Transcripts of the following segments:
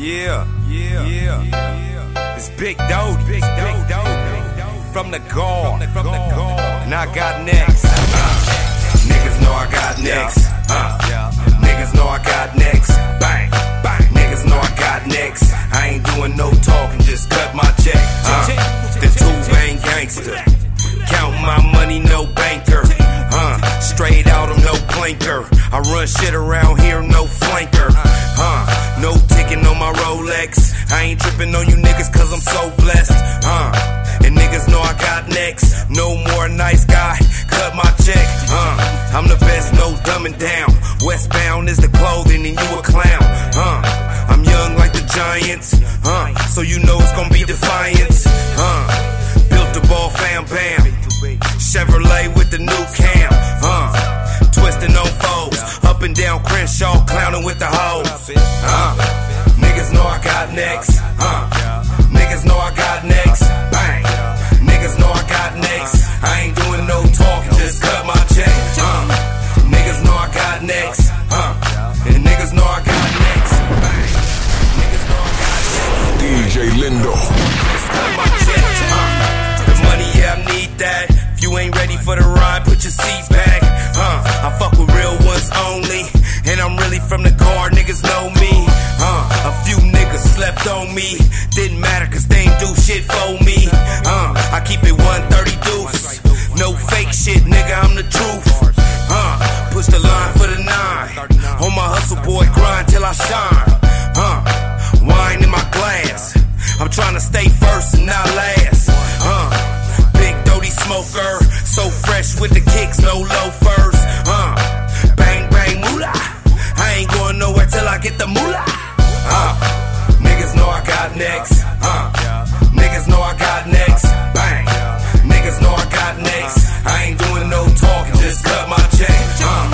Yeah, yeah, yeah. It's Big Doe, Big Doe, from the guard, from the guard, and I got next. Uh, niggas know I got next. Uh, niggas know I got next. Bang, bang. Niggas know I got next. I ain't doing no talking, just cut my check. Uh, the two bang gangster. Count my money, no banker. Uh, straight out, I'm no blinker. I run shit around here, no Tripping on you niggas cause I'm so blessed. Uh, and niggas know I got next. No more nice guy, cut my check. Uh, I'm the best, no dumbing down. Westbound is the clothing and you a clown. Uh, I'm young like the Giants. Uh, so you know it's gonna be defiance. Uh, built the ball, fam, bam. Chevrolet with the new cam. Uh, twisting on foes. Up and down Crenshaw, clowning with the hoes. Uh, niggas know I got next. Uh, niggas know I got next. Bang. Niggas know I got next. I ain't doing no talking, just cut my check. Uh, niggas know I got next. Uh, and niggas know I got next. Bang. Niggas know I got next. DJ Lindo. Just cut my check. Uh, the money, yeah, I need that. If you ain't ready for the ride, put your seat back. Uh, I fuck with real ones only. And I'm really from the on me. Didn't matter cause they ain't do shit for me. Uh, I keep it 130 deuce. No fake shit, nigga, I'm the truth. Uh, push the line for the nine. On my hustle, boy, grind till I shine. Uh, wine in my glass. I'm trying to stay first and not last. Uh, big doty smoker, so fresh with the kicks, no loafers. Uh, bang bang moolah. I ain't going nowhere till I get the moolah got next. Uh. Niggas know I got next. Bang. Niggas know I got next. I ain't doing no talking, just cut my check. Uh.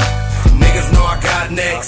Niggas know I got next.